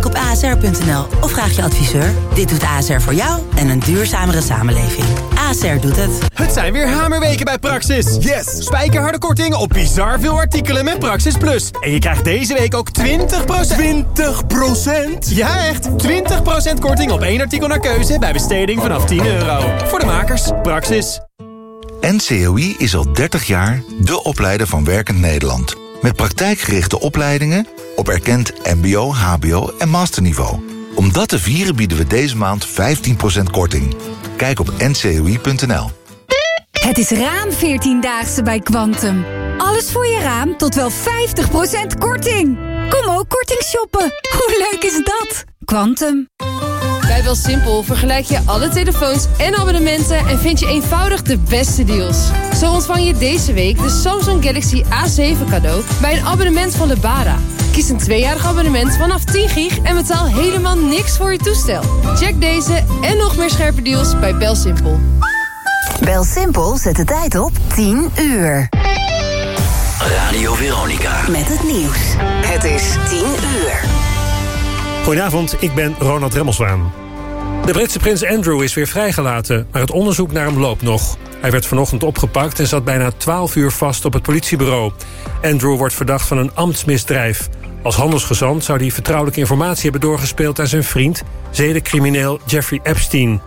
Kijk op asr.nl of vraag je adviseur. Dit doet ASR voor jou en een duurzamere samenleving. ASR doet het. Het zijn weer hamerweken bij Praxis. Yes! Spijkerharde korting op bizar veel artikelen met Praxis Plus. En je krijgt deze week ook 20%... 20%? Ja, echt! 20% korting op één artikel naar keuze bij besteding vanaf 10 euro. Voor de makers, Praxis. NCOI is al 30 jaar de opleider van Werkend Nederland. Met praktijkgerichte opleidingen op erkend mbo, hbo en masterniveau. Om dat te vieren bieden we deze maand 15% korting. Kijk op ncoi.nl. Het is raam 14-daagse bij Quantum. Alles voor je raam tot wel 50% korting. Kom ook korting shoppen. Hoe leuk is dat? Quantum. Bij BelSimpel vergelijk je alle telefoons en abonnementen... en vind je eenvoudig de beste deals. Zo ontvang je deze week de Samsung Galaxy A7 cadeau... bij een abonnement van Lebara. Kies een tweejarig abonnement vanaf 10 gig... en betaal helemaal niks voor je toestel. Check deze en nog meer scherpe deals bij BelSimpel. BelSimpel zet de tijd op 10 uur. Radio Veronica. Met het nieuws. Het is 10 uur. Goedenavond, ik ben Ronald Remmelswaan. De Britse prins Andrew is weer vrijgelaten, maar het onderzoek naar hem loopt nog. Hij werd vanochtend opgepakt en zat bijna 12 uur vast op het politiebureau. Andrew wordt verdacht van een ambtsmisdrijf. Als handelsgezant zou hij vertrouwelijke informatie hebben doorgespeeld aan zijn vriend, zedencrimineel Jeffrey Epstein.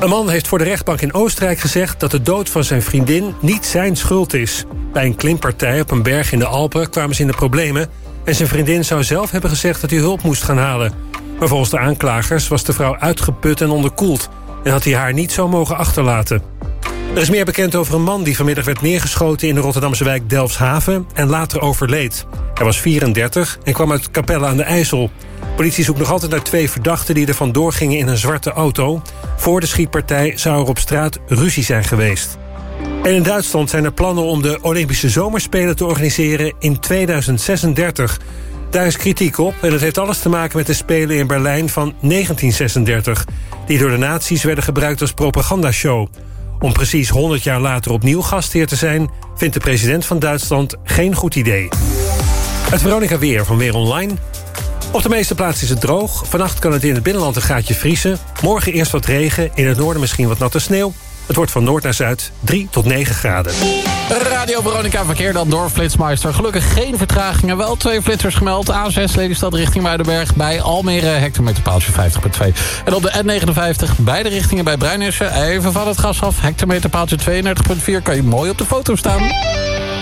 Een man heeft voor de rechtbank in Oostenrijk gezegd dat de dood van zijn vriendin niet zijn schuld is. Bij een klimpartij op een berg in de Alpen kwamen ze in de problemen en zijn vriendin zou zelf hebben gezegd dat hij hulp moest gaan halen. Maar volgens de aanklagers was de vrouw uitgeput en onderkoeld... en had hij haar niet zo mogen achterlaten. Er is meer bekend over een man die vanmiddag werd neergeschoten... in de Rotterdamse wijk Delfshaven en later overleed. Hij was 34 en kwam uit Capelle aan de IJssel. Politie zoekt nog altijd naar twee verdachten... die er vandoor gingen in een zwarte auto. Voor de schietpartij zou er op straat ruzie zijn geweest. En in Duitsland zijn er plannen om de Olympische Zomerspelen te organiseren in 2036. Daar is kritiek op en het heeft alles te maken met de Spelen in Berlijn van 1936... die door de nazi's werden gebruikt als propagandashow. Om precies 100 jaar later opnieuw gastheer te zijn... vindt de president van Duitsland geen goed idee. Het Veronica Weer van Weer Online. Op de meeste plaatsen is het droog. Vannacht kan het in het binnenland een gaatje vriezen. Morgen eerst wat regen, in het noorden misschien wat natte sneeuw. Het wordt van noord naar zuid 3 tot 9 graden. Radio Veronica verkeer dan door Flitsmeister. Gelukkig geen vertragingen. Wel twee flitsers gemeld. A6 Lelystad richting Muidenberg. Bij Almere hectometerpaaltje 50.2. En op de N59 beide richtingen bij Bruinissen. Even van het gas af. Hectometerpaaltje 32.4. Kan je mooi op de foto staan.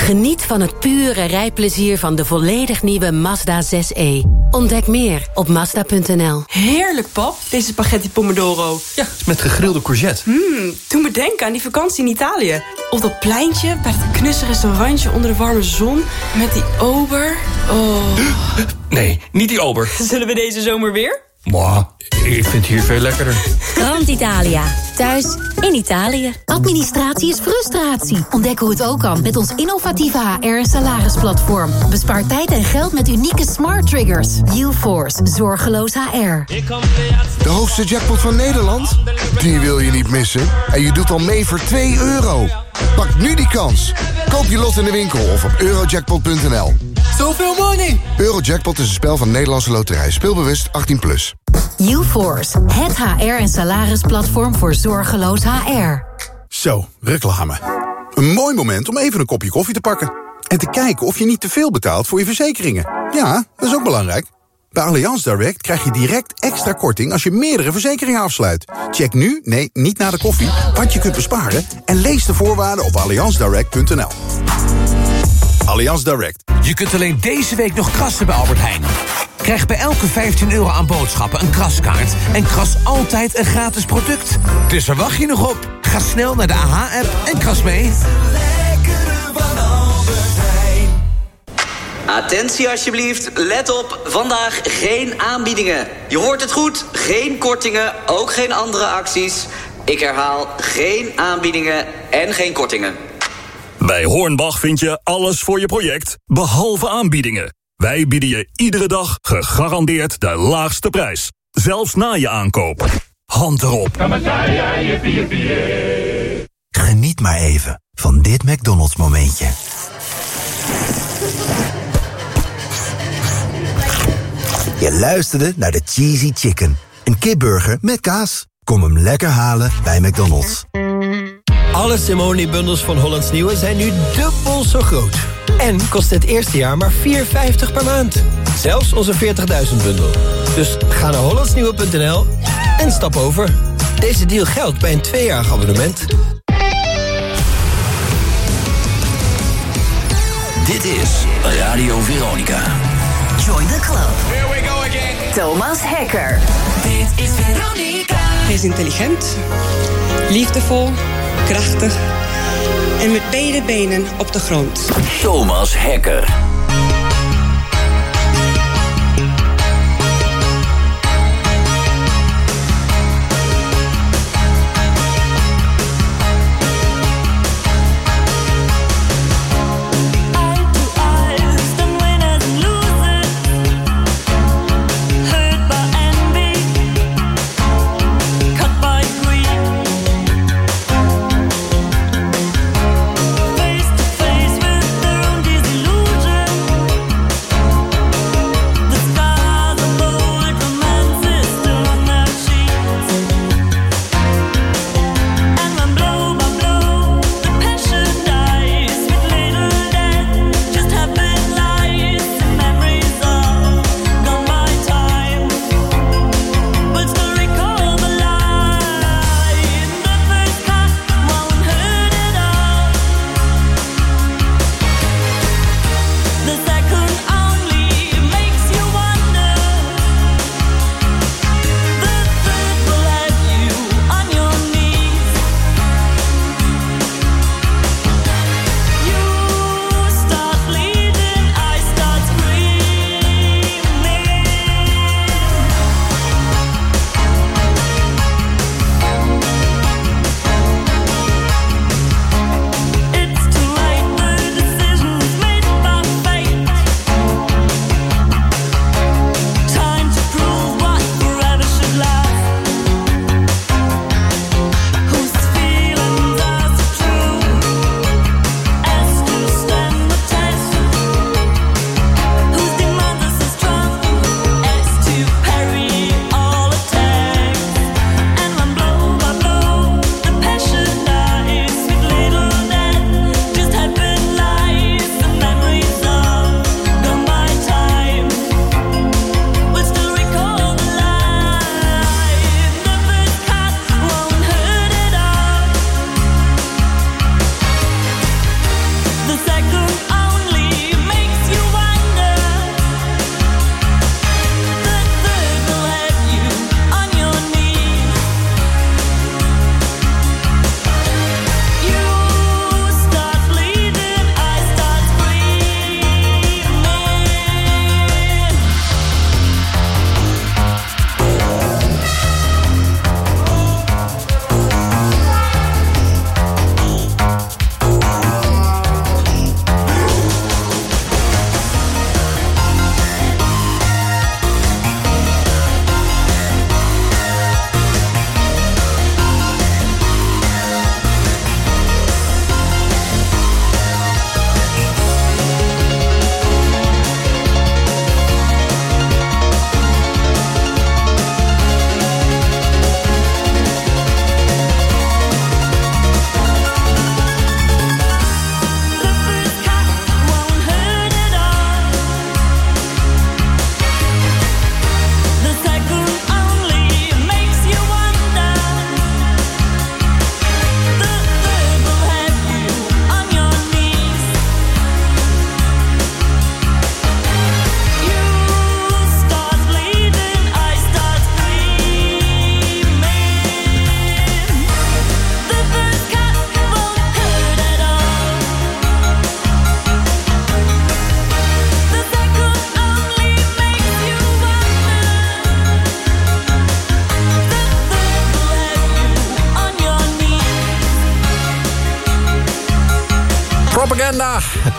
Geniet van het pure rijplezier van de volledig nieuwe Mazda 6e. Ontdek meer op Mazda.nl. Heerlijk, pap, deze spaghetti pomodoro. Ja, met gegrilde courgette. Mmm, doe me denken aan die vakantie in Italië. Op dat pleintje, bij dat knusse restaurantje onder de warme zon... met die ober. Oh. Nee, niet die ober. Zullen we deze zomer weer? Mwah, ik vind het hier veel lekkerder. Grand Italia. Thuis in Italië. Administratie is frustratie. Ontdek hoe het ook kan met ons innovatieve HR- en salarisplatform. Bespaar tijd en geld met unieke smart triggers. UForce. Zorgeloos HR. De hoogste jackpot van Nederland? Die wil je niet missen. En je doet al mee voor 2 euro. Pak nu die kans. Koop je lot in de winkel of op eurojackpot.nl. Zoveel money! Eurojackpot is een spel van Nederlandse Loterij. Speelbewust 18+. Plus. UForce. Het HR- en salarisplatform voor zorgeloos HR. Zo, reclame. Een mooi moment om even een kopje koffie te pakken. En te kijken of je niet te veel betaalt voor je verzekeringen. Ja, dat is ook belangrijk. Bij Allianz Direct krijg je direct extra korting als je meerdere verzekeringen afsluit. Check nu, nee, niet na de koffie, wat je kunt besparen... en lees de voorwaarden op allianzdirect.nl. Allianz Direct. Je kunt alleen deze week nog krassen bij Albert Heijn. Krijg bij elke 15 euro aan boodschappen een kraskaart... en kras altijd een gratis product. Dus waar wacht je nog op? Ga snel naar de AH-app en kras mee. Attentie alsjeblieft, let op, vandaag geen aanbiedingen. Je hoort het goed, geen kortingen, ook geen andere acties. Ik herhaal, geen aanbiedingen en geen kortingen. Bij Hornbach vind je alles voor je project, behalve aanbiedingen. Wij bieden je iedere dag gegarandeerd de laagste prijs. Zelfs na je aankoop. Hand erop. Geniet maar even van dit McDonald's momentje. Je luisterde naar de Cheesy Chicken. Een kipburger met kaas. Kom hem lekker halen bij McDonald's. Alle Simone-bundels van Hollands Nieuwe zijn nu dubbel zo groot. En kost het eerste jaar maar 4,50 per maand. Zelfs onze 40.000-bundel. Dus ga naar hollandsnieuwe.nl en stap over. Deze deal geldt bij een tweejarig abonnement. Dit is Radio Veronica. Join the club. Here we go again. Thomas Hekker. Dit is Veronica. Hij is intelligent, liefdevol, en met beide benen op de grond. Thomas Hekker.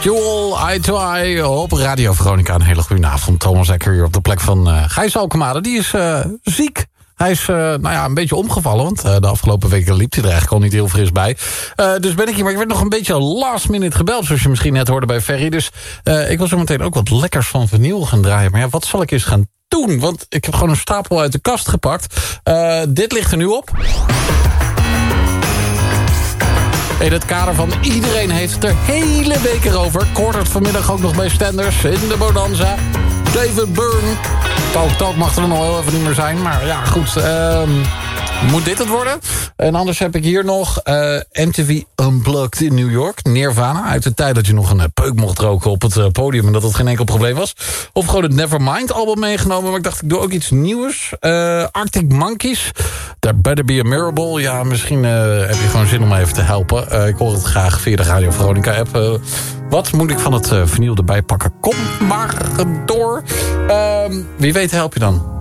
Jewel, to Eye op Radio Veronica. Een hele goede avond. Thomas Ecker hier op de plek van uh, Gijs Alkemade. Die is uh, ziek. Hij is uh, nou ja, een beetje omgevallen, want de afgelopen weken liep hij er eigenlijk al niet heel fris bij. dus ben ik hier, maar ik werd nog een beetje last minute gebeld, zoals je misschien net hoorde bij Ferry. Dus ik wil zo meteen ook wat lekkers van vinyl gaan draaien. Maar ja, wat zal ik eens gaan doen? Want ik heb gewoon een stapel uit de kast gepakt. dit ligt er nu op. In het kader van iedereen heeft het er hele week erover. Kort het vanmiddag ook nog bij Stenders in de Bonanza. David Byrne. Talk mag er nog heel even niet meer zijn. Maar ja, goed. Um, moet dit het worden? En anders heb ik hier nog uh, MTV Unplugged in New York. Nirvana. Uit de tijd dat je nog een uh, peuk mocht roken op het uh, podium. En dat het geen enkel probleem was. Of gewoon het Nevermind album meegenomen. Maar ik dacht, ik doe ook iets nieuws. Arctic Monkeys. There Better Be a Miracle. Ja, misschien heb je gewoon zin om even te helpen. ik hoor het graag via de Radio Veronica app. wat moet ik van het vinyl erbij pakken? Kom maar door. Ehm, wie weet help je dan.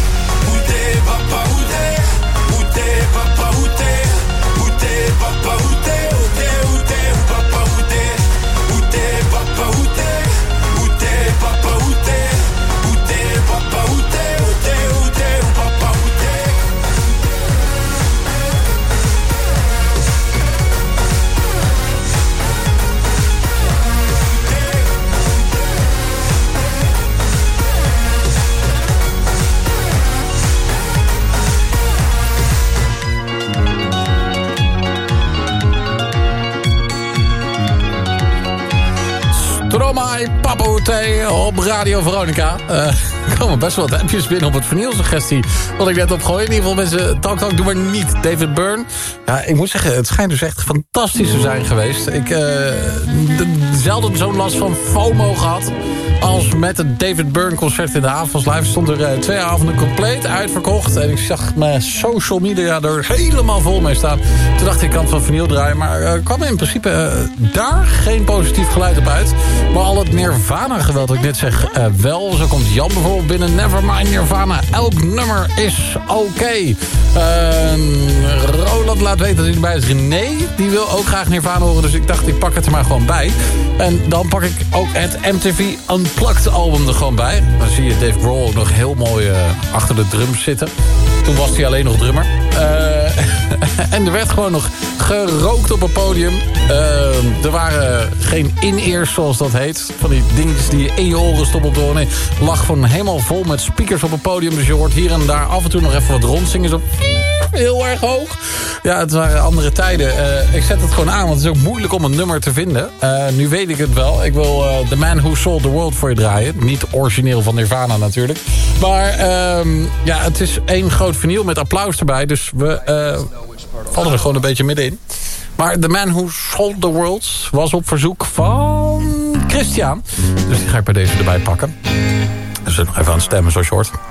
Op Radio Veronica. Eh, Er komen best wel wat appjes binnen op het vernielsuggestie. Wat ik net opgooi. In ieder geval mensen, talk talk, doe maar niet. David Byrne. Ja, ik moet zeggen, het schijnt dus echt fantastisch te zijn geweest. Ik uh, zelden zo'n last van FOMO gehad. Als met het David Byrne concert in de Avonds Live... stond er eh, twee avonden compleet uitverkocht. En ik zag mijn social media er helemaal vol mee staan. Toen dacht ik, ik kan het van vinyl draaien. Maar er kwam in principe eh, daar geen positief geluid op uit. Maar al het Nirvana-geweld dat ik net zeg eh, wel. Zo komt Jan bijvoorbeeld binnen. Nevermind Nirvana. Elk nummer is oké. Roland laat weten dat hij erbij is. René, die wil ook graag Nirvana horen. Dus ik dacht, ik pak het er maar gewoon bij. En dan pak ik ook het MTV Unplugged album er gewoon bij. Dan zie je Dave Grohl nog heel mooi uh, achter de drums zitten. Toen was hij alleen nog drummer. Uh, en er werd gewoon nog gerookt op het podium. Uh, er waren geen in-ears, zoals dat heet. Van die dingetjes die je in je oren stoppen oren. Nee, lag gewoon helemaal vol met speakers op het podium. Dus je hoort hier en daar af en toe nog even wat rondzingen. Zo heel erg hoog. Ja, het waren andere tijden. Uh, ik zet het gewoon aan, want het is ook moeilijk om een nummer te vinden. Uh, nu weet ik het wel. Ik wil uh, The Man Who Sold the World voor je draaien. Niet origineel van Nirvana natuurlijk. Maar um, ja, het is één groot vinyl met applaus erbij. Dus we vallen er gewoon een beetje middenin. Maar The Man Who Sold the World was op verzoek van Christian. Dus die ga ik bij deze erbij pakken. Dus nog even aan het stemmen zoals je.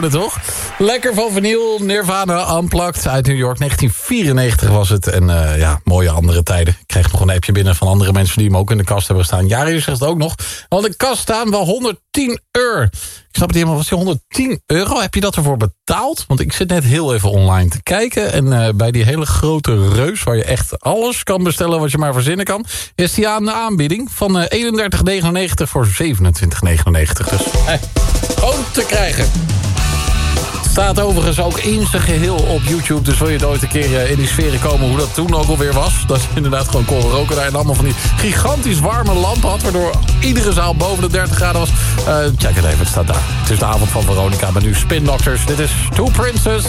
toch? Lekker van vinyl, Nirvana aanplakt uit New York. 1994 was het. En eh, ja, mooie andere tijden. Ik kreeg nog een appje binnen van andere mensen... die hem ook in de kast hebben staan. Jarius zegt het ook nog. Want de kast staan wel 110 euro. Ik snap het helemaal. Was die 110 euro? Heb je dat ervoor betaald? Want ik zit net heel even online te kijken. En eh, bij die hele grote reus... waar je echt alles kan bestellen wat je maar verzinnen kan... is die aan de aanbieding van eh, 31,99 voor 27,99. Dus hey, gewoon te krijgen. Staat overigens ook in zijn geheel op YouTube. Dus wil je nooit een keer eh, in die sferen komen hoe dat toen ook alweer was. Dat is inderdaad gewoon kon roken daar en allemaal van die gigantisch warme lamp had. Waardoor iedere zaal boven de 30 graden was. Eh, check het even, het staat daar. Het is de avond van Veronica, maar nu Spin Doctors. Dit is Two Princes.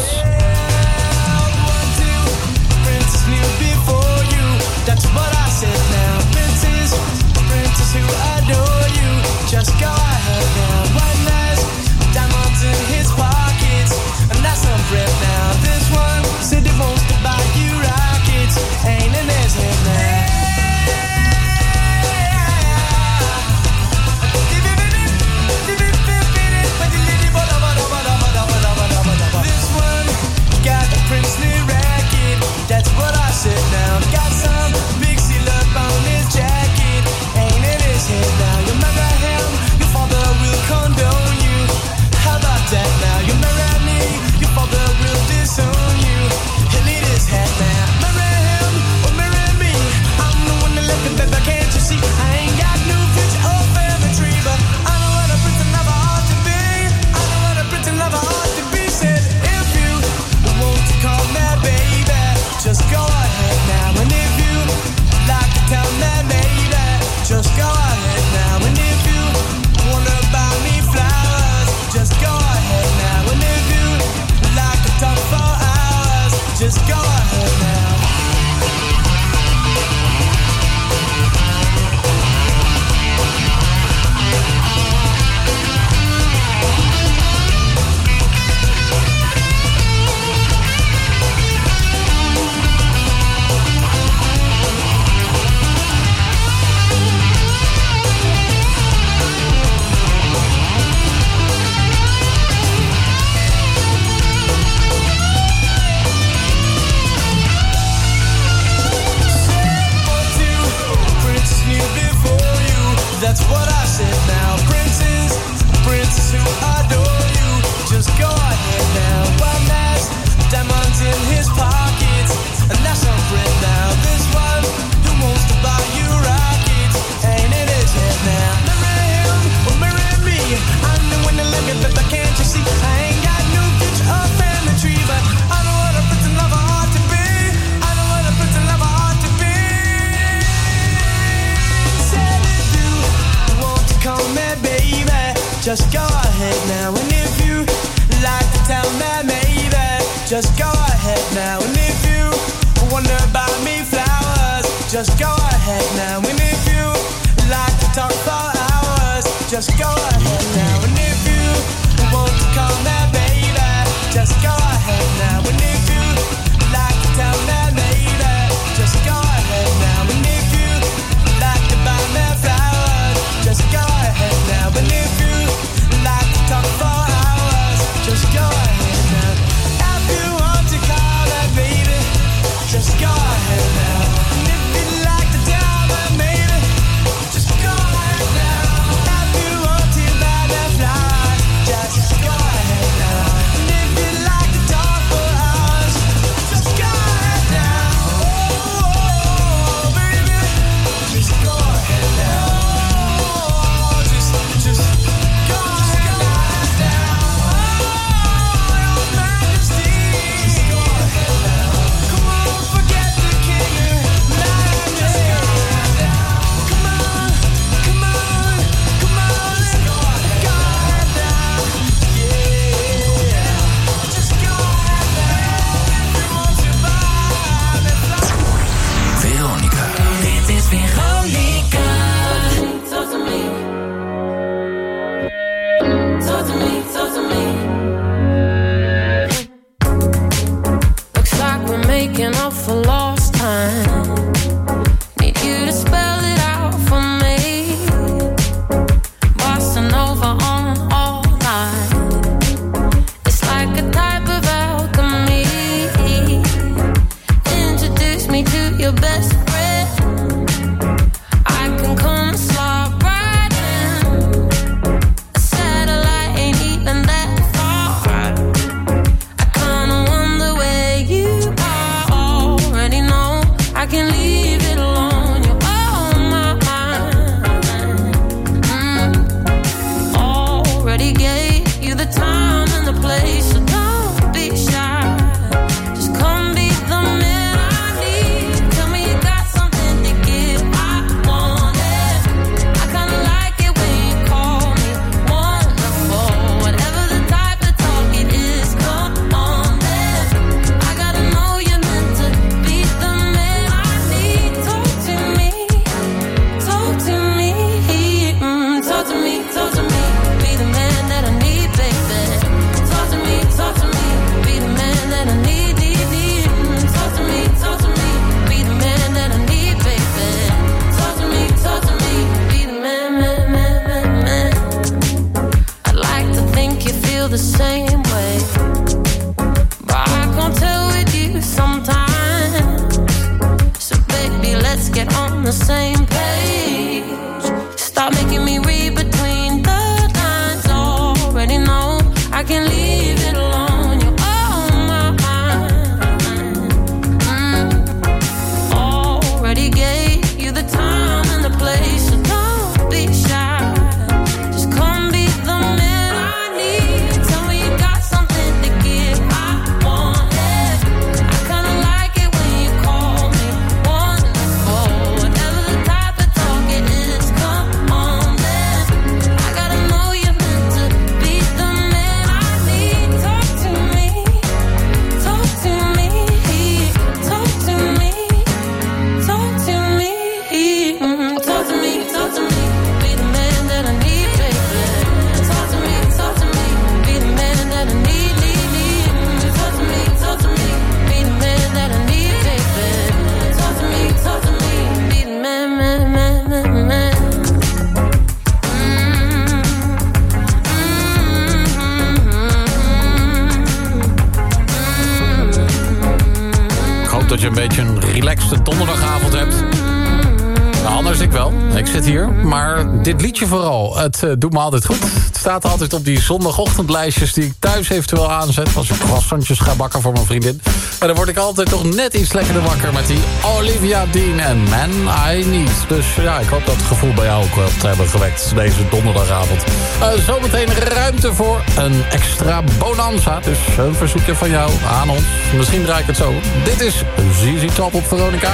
vooral. Het eh, doet me altijd goed. Het staat altijd op die zondagochtendlijstjes die ik thuis eventueel aanzet. Als ik croissantjes ga bakken voor mijn vriendin. Maar dan word ik altijd toch net iets lekkerder wakker met die Olivia Dean en Man I Need. Dus ja, ik hoop dat het gevoel bij jou ook wel te hebben gewekt deze donderdagavond. Eh, zometeen ruimte voor een extra bonanza. Dus een verzoekje van jou aan ons. Misschien draai ik het zo. Dit is Zizi Top op Veronica.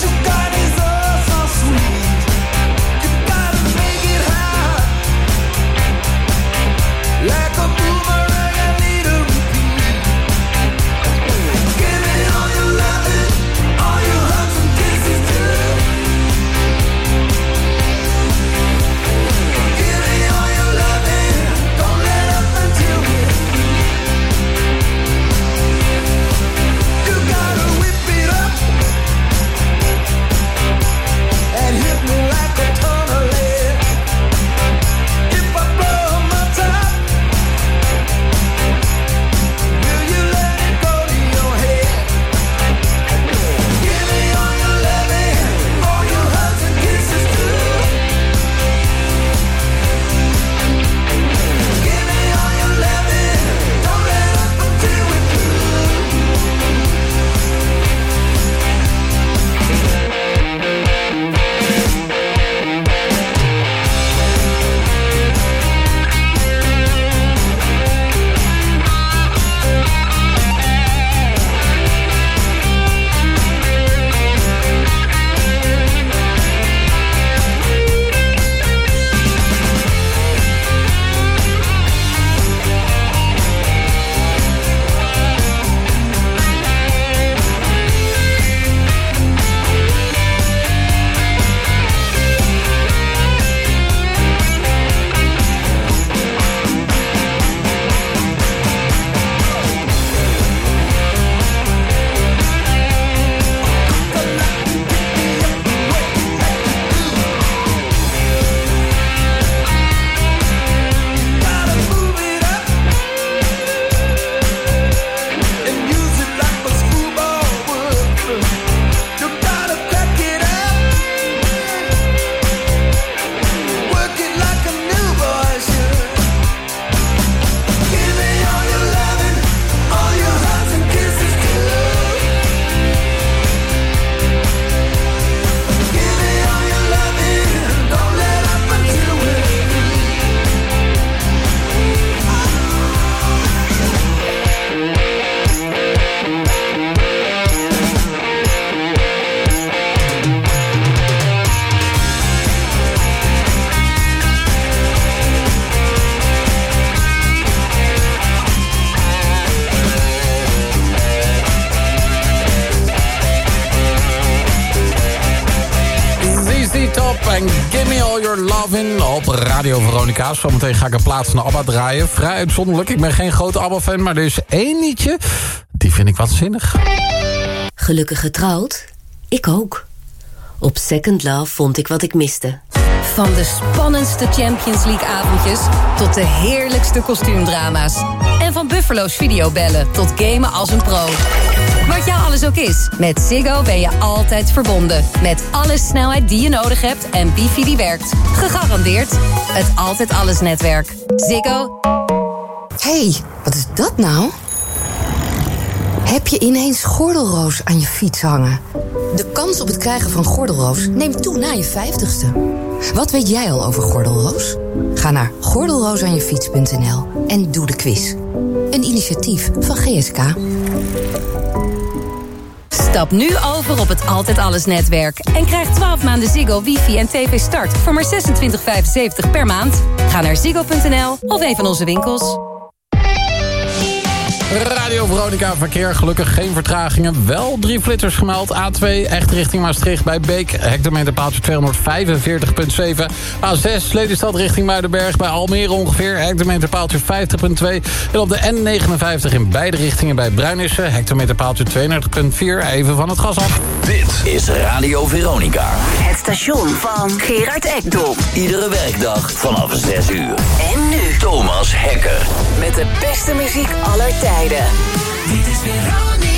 you got. Radio Veronica. Zometeen ga ik een plaats naar ABBA draaien. Vrij uitzonderlijk. Ik ben geen grote ABBA-fan, maar er is één liedje. Die vind ik waanzinnig. Gelukkig getrouwd? Ik ook. Op Second Love vond ik wat ik miste. Van de spannendste Champions League avondjes tot de heerlijkste kostuumdrama's. En van Buffalo's videobellen tot gamen als een pro. Wat jou alles ook is, met Ziggo ben je altijd verbonden. Met alle snelheid die je nodig hebt en wifi die werkt. Gegarandeerd het Altijd Alles netwerk. Ziggo. hey, wat is dat nou? Heb je ineens gordelroos aan je fiets hangen? De kans op het krijgen van gordelroos neemt toe na je 50ste. Wat weet jij al over gordelroos? Ga naar gordelroosaanjefiets.nl en doe de quiz. Een initiatief van GSK. Stap nu over op het Altijd Alles netwerk. En krijg 12 maanden Ziggo, wifi en tv start voor maar 26,75 per maand. Ga naar ziggo.nl of een van onze winkels. Radio Veronica Verkeer, gelukkig geen vertragingen. Wel drie flitters gemeld. A2 echt richting Maastricht bij Beek. Hectometerpaaltje 245,7. A6 Lelystad richting Muidenberg bij Almere ongeveer. Hectometerpaaltje 50,2. En op de N59 in beide richtingen bij Bruinissen. Hectometerpaaltje 32,4. Even van het gas af. Dit is Radio Veronica. Het station van Gerard Ekdom. Iedere werkdag vanaf 6 uur. En nu Thomas Hekker. met de beste muziek aller tijden. Dit is Veronica.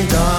and done.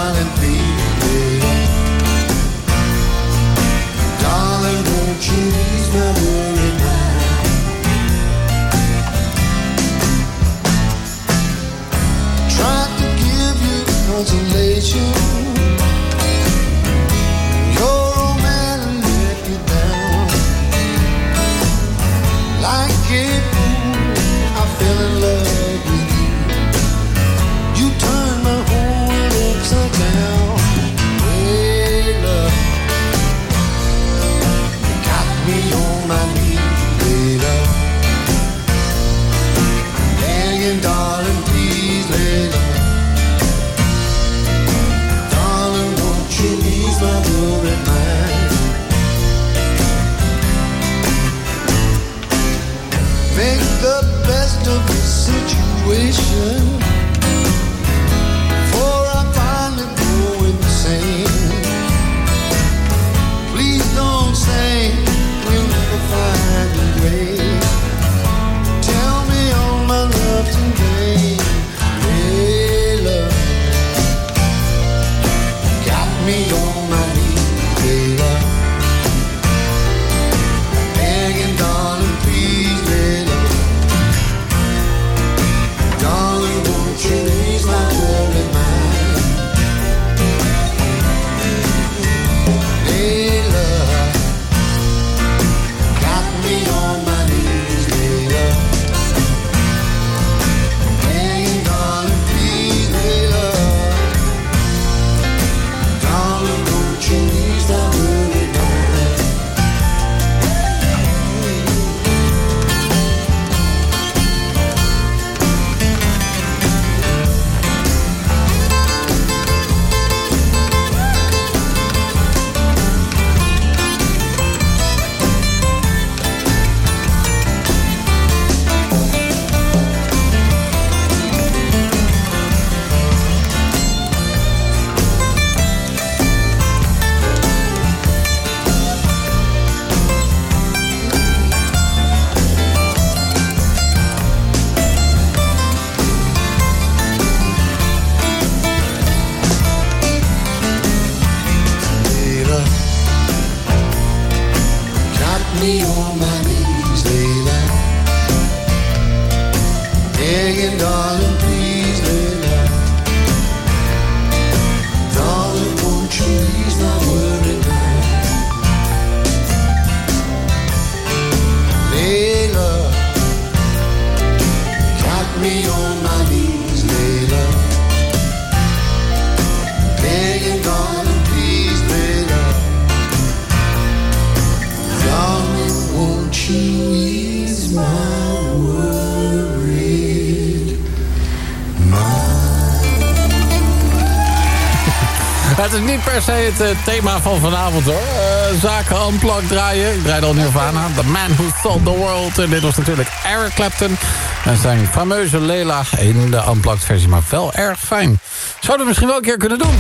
Het eh, thema van vanavond hoor. Eh, zaken unplugged draaien. Ik draaide al Nirvana. The Man Who Sold the World. En dit was natuurlijk Eric Clapton. En zijn fameuze Lela in de unplugged versie. Maar wel erg fijn. Zouden we misschien wel een keer kunnen doen.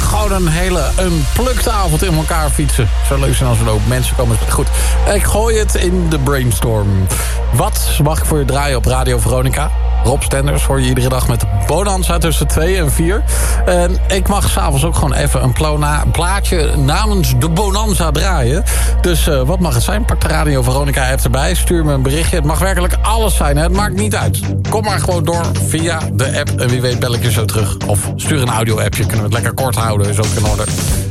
Gewoon een hele unplugged avond in elkaar fietsen. Zo leuk zijn als er ook mensen komen. Goed, ik gooi het in de brainstorm. Wat mag ik voor je draaien op Radio Veronica? Rob Stenders hoor je iedere dag met de Bonanza tussen 2 en 4. En ik mag s'avonds ook gewoon even een plaatje namens de Bonanza draaien. Dus eh, wat mag het zijn? Pak de Radio Veronica app erbij. Stuur me een berichtje. Het mag werkelijk alles zijn. Hè? Het maakt niet uit. Kom maar gewoon door via de app. En wie weet bel ik je zo terug. Of stuur een audio-appje. Kunnen we het lekker kort houden. Is ook in orde.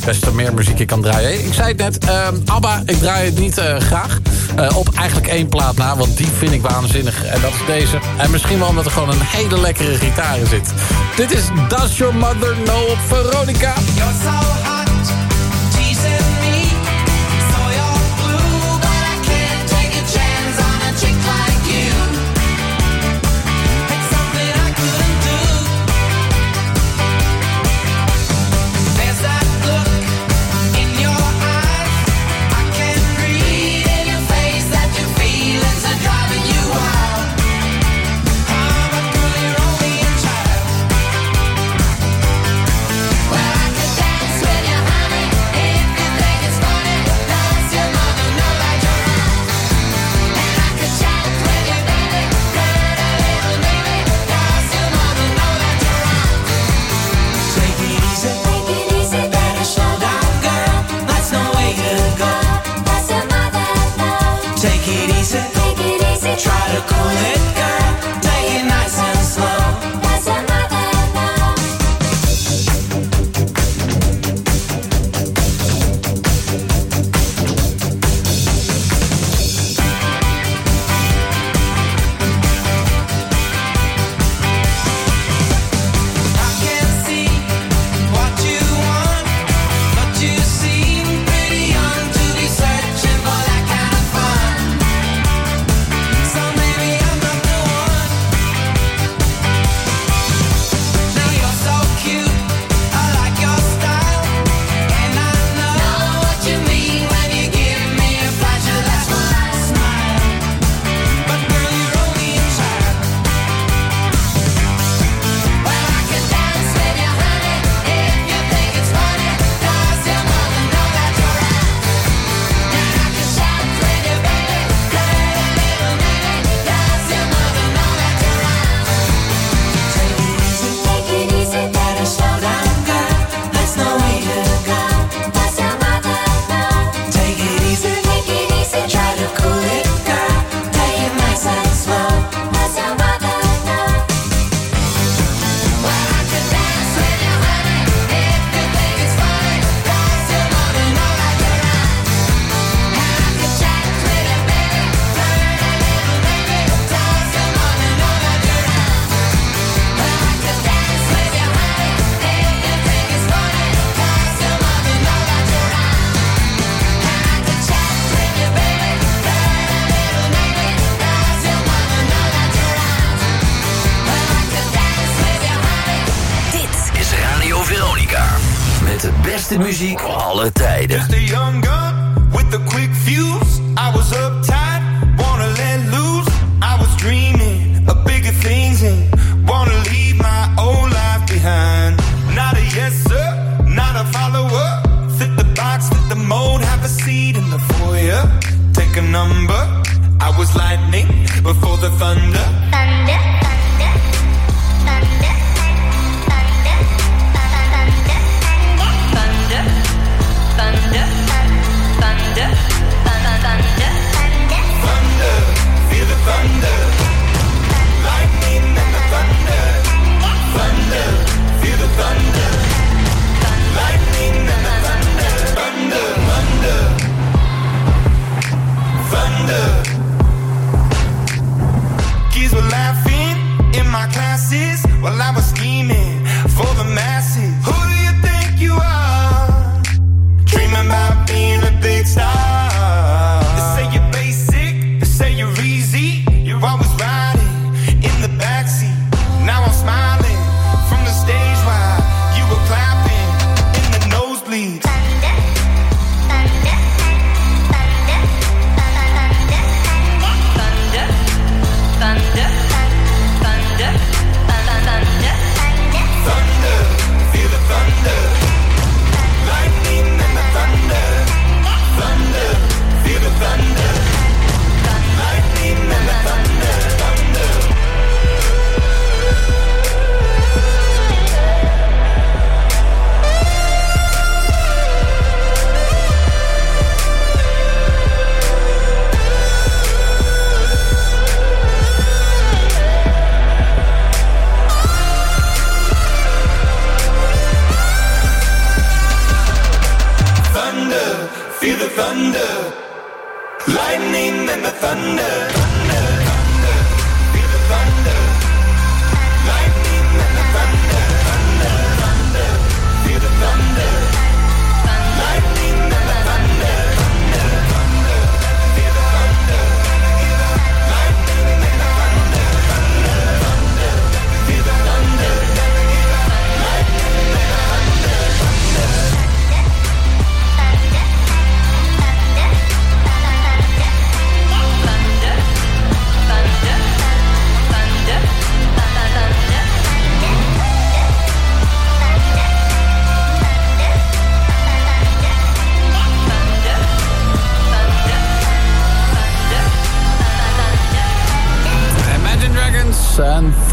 Des te meer muziek ik kan draaien. Ik zei het net. ehm, ABBA, ik draai het niet eh, graag. Eh, op eigenlijk één plaat na. Want die vind ik waanzinnig. En dat is deze. En misschien wel omdat er gewoon een hele lekkere gitaar zit. Dit is Does Your Mother Know Veronica.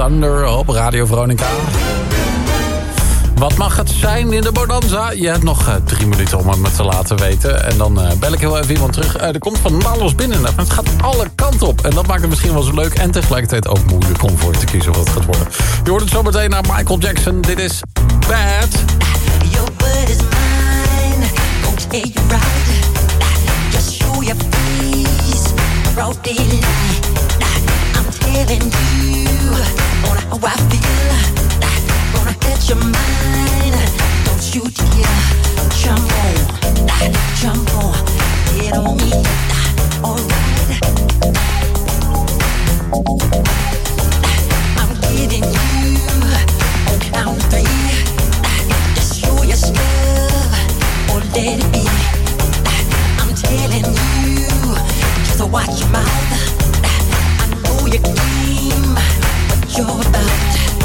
Op Radio Veronica. Wat mag het zijn in de Bonanza? Je hebt nog eh, drie minuten om het me te laten weten. En dan eh, bel ik heel even iemand terug. Eh, er komt van alles binnen. En het gaat alle kanten op. En dat maakt het misschien wel zo leuk. En tegelijkertijd ook moeilijk om voor te kiezen wat het gaat worden. Je hoort het zo meteen naar Michael Jackson. Dit is Bad. Your is mine. Just show your. You how I feel. Gonna get your mind. Don't you dare jump on, jump on, get on me. Alright. I'm you on. Just show or let it be. I'm telling you, just watch your mouth. I know your game, what you're about.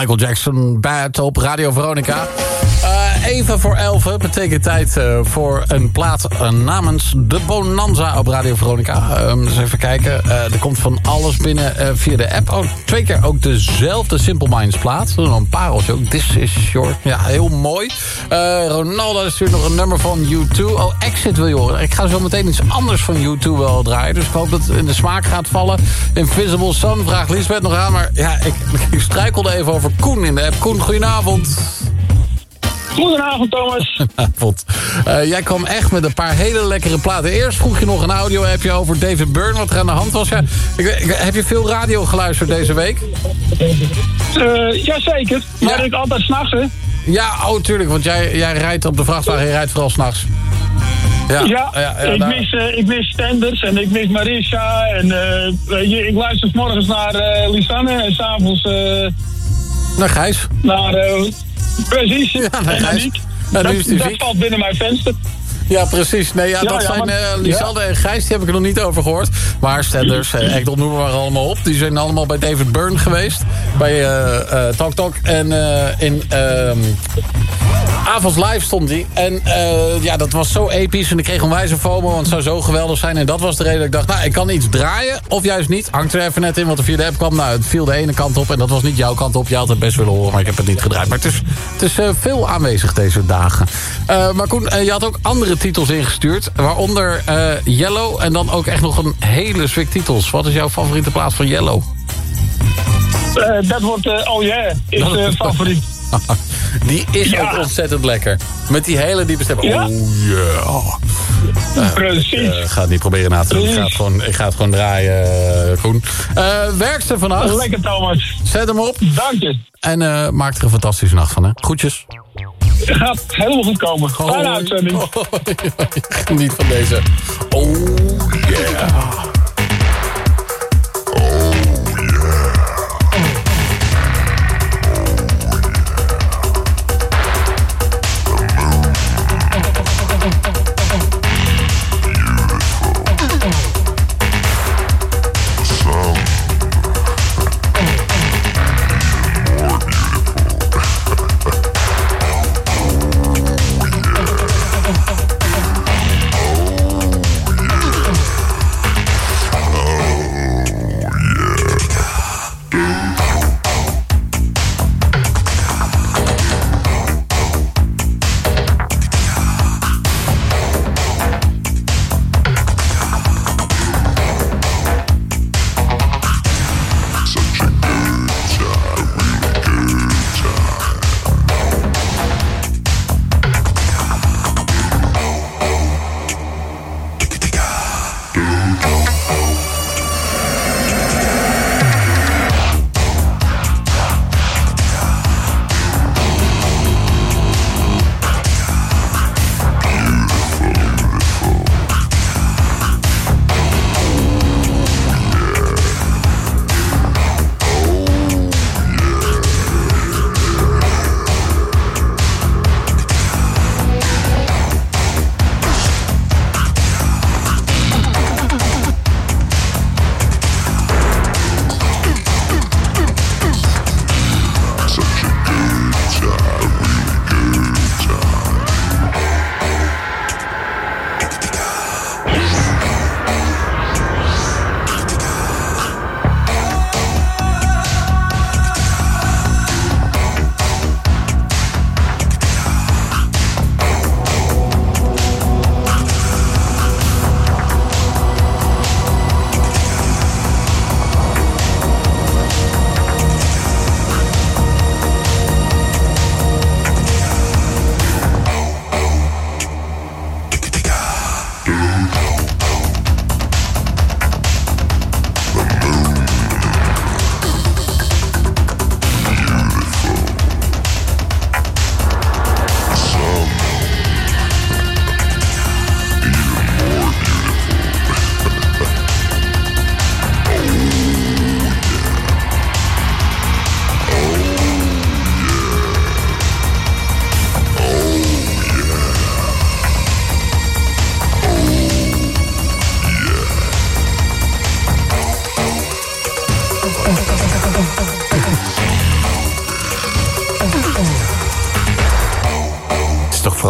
Michael Jackson, Bad op Radio Veronica. Even voor 11 betekent tijd eh, voor een plaat eh, namens De Bonanza op Radio Veronica. Ehm, eens even kijken. Eh, er komt van alles binnen via de app. Oh, twee keer ook dezelfde Simple Minds plaat. Een pareltje ook. This is short. Ja, heel mooi. Ronaldo stuurt nog een nummer van U2. Oh, Exit wil je horen. Ik ga zo meteen iets anders van U2 wel draaien. Dus ik hoop dat het in de smaak gaat vallen. Invisible Sun vraagt Lisbeth nog aan. Maar ja, ik, ik struikelde even over Koen in de app. Koen, goedenavond. Goedenavond, Thomas. Goedenavond. Eh, jij kwam echt met een paar hele lekkere platen. Eerst vroeg je nog een audio-appje over David Byrne, wat er aan de hand was. Ja, ik, ik- heb je veel radio geluisterd deze week? Eh jazeker. Maar ik altijd s'nachts, hè? Ja, oh tuurlijk, want jij, jij rijdt op de vrachtwagen, je rijdt vooral s'nachts. Ja, Ja, ja, ja, ik, daar- mis, eh, ik mis Stenders en ik mis Marisha. En je, ik luister 's morgens naar eh, Lisanne en s'avonds eh Nou, Gijs. naar... eh, precies, en. Aniek. En nu Dat, valt binnen mijn venster. Ja, precies. Nee, ja, Ja, dat ja, zijn maar- eh en Gijs, die heb ik er nog niet over gehoord. Maar Stenders, uh, Ekdom noemen we maar allemaal op. Die zijn allemaal bij David Byrne geweest. Bij eh eh Talk Talk. En eh, in ehm Avonds Live stond hij. En eh, ja, dat was zo episch. En ik kreeg onwijs een FOMO, want het zou zo geweldig zijn. En dat was de reden dat ik dacht, nou, ik kan iets draaien. Of juist niet. Hangt er even net in, want de app kwam. Nou, het viel de ene kant op. En dat was niet jouw kant op. Je had het best willen horen, maar ik heb het niet gedraaid. Maar het is, het is eh, veel aanwezig deze dagen. Eh, maar Koen, je had ook andere titels ingestuurd. Waaronder Yellow. En dan ook echt nog een hele zwik titels. Wat is jouw favoriete plaats van Yellow? Dat wordt, oh yeah, is favoriet. Die is Ja. ook ontzettend lekker. Met die hele diepe stem. Ja? Oh yeah. Precies. Ik eh, ga het niet proberen na te doen. Ik ga het gewoon, ik ga het gewoon draaien, eh, Koen. Eh werkste vannacht. Lekker Thomas. Zet hem op. Dank je. En maak er een fantastische nacht van, hè. Groetjes. Gaat helemaal goed komen. Fijne uitzending. Geniet van deze. Oh yeah.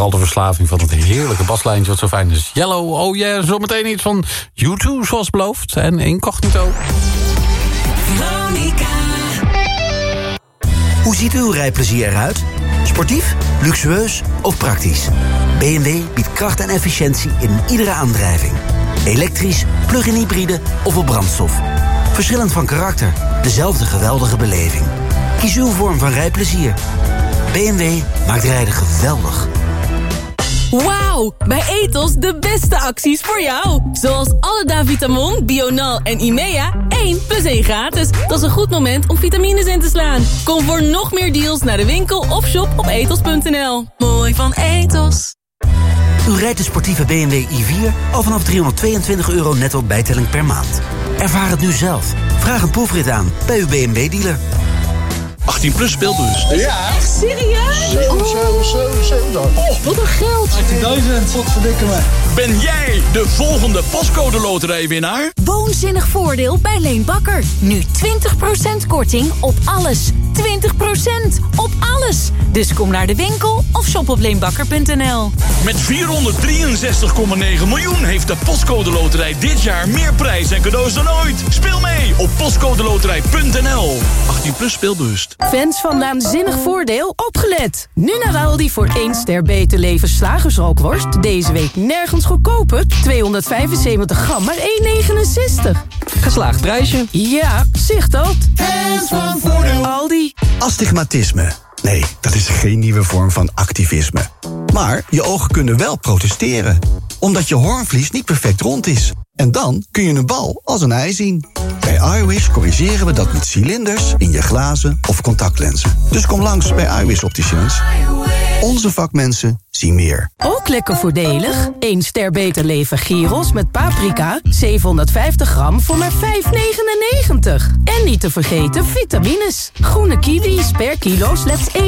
Vooral de verslaving van het heerlijke baslijntje wat zo fijn is. Yellow, oh yeah, zometeen iets van U2 zoals beloofd. En incognito. Hoe ziet uw rijplezier eruit? Sportief, luxueus of praktisch? BMW biedt kracht en efficiëntie in iedere aandrijving. Elektrisch, plug-in hybride of op brandstof. Verschillend van karakter, dezelfde geweldige beleving. Kies uw vorm van rijplezier. BMW maakt rijden geweldig. Wauw, bij Ethos de beste acties voor jou. Zoals alle Davitamon, Bional en Imea, 1 plus 1 gratis. Dat is een goed moment om vitamines in te slaan. Kom voor nog meer deals naar de winkel of shop op ethos.nl. Mooi van Ethos. U rijdt de sportieve BMW i4 al vanaf 322 euro netto bijtelling per maand. Ervaar het nu zelf. Vraag een proefrit aan bij uw BMW-dealer. 18 plus speelbus. Ja. Echt serieus? 7, 7, 7, 7 dan. Oh, wat een geld. 18.000. Wat verdikken me. Ben jij de volgende postcode loterijwinnaar? Woonzinnig voordeel bij Leen Bakker. Nu 20% korting op alles. 20% op alles. Dus kom naar de winkel of shop op leenbakker.nl. Met 463,9 miljoen heeft de postcode loterij dit jaar meer prijs en cadeaus dan ooit. Speel mee op postcodeloterij.nl. 18 plus speelbewust. Fans van Naanzinnig Voordeel, opgelet! Nu naar Aldi voor 1 ster beter leven slagersrookworst. Deze week nergens goedkoper. 275 gram, maar 1,69. Geslaagd prijsje. Ja, zicht dat. Fans van Voordeel. Aldi. Astigmatisme. Nee, dat is geen nieuwe vorm van activisme. Maar je ogen kunnen wel protesteren. Omdat je hoornvlies niet perfect rond is. En dan kun je een bal als een ei zien. Bij iWish corrigeren we dat met cilinders in je glazen of contactlenzen. Dus kom langs bij iWish Opticians. Onze vakmensen zien meer. Ook lekker voordelig. 1 ster beter leven gyros met paprika. 750 gram voor maar 5,99. En niet te vergeten vitamines. Groene kiwis per kilo slechts 1,99.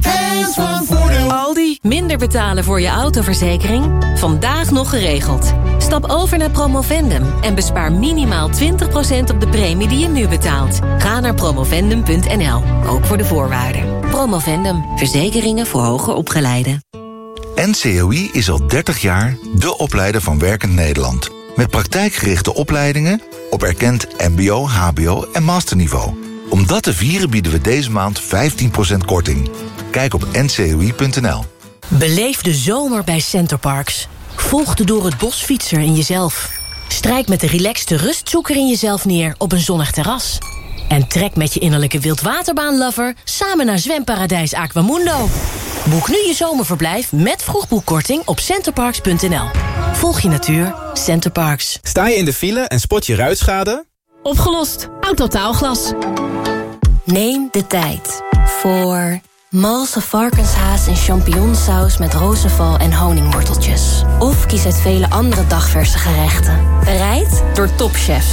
Fans van Voordeel. Aldi. Minder betalen voor je autoverzekering? Vandaag nog geregeld. Stap over naar Promovendum en bespaar minimaal 20% op de premie die je nu betaalt. Ga naar promovendum.nl, ook voor de voorwaarden. Promovendum, verzekeringen voor hoger opgeleiden. NCOI is al 30 jaar de opleider van Werkend Nederland. Met praktijkgerichte opleidingen op erkend mbo, hbo en masterniveau. Om dat te vieren bieden we deze maand 15% korting. Kijk op ncoi.nl. Beleef de zomer bij Centerparks. Volg de door het bos fietser in jezelf. Strijk met de relaxte rustzoeker in jezelf neer op een zonnig terras. En trek met je innerlijke wildwaterbaanlover samen naar zwemparadijs Aquamundo. Boek nu je zomerverblijf met vroegboekkorting op centerparks.nl. Volg je natuur, Centerparks. Sta je in de file en spot je ruitschade? Opgelost. Autotaalglas. Neem de tijd voor malse varkenshaas in champignonsaus met rozenval en honingworteltjes. Of kies uit vele andere dagverse gerechten. Bereid door topchefs.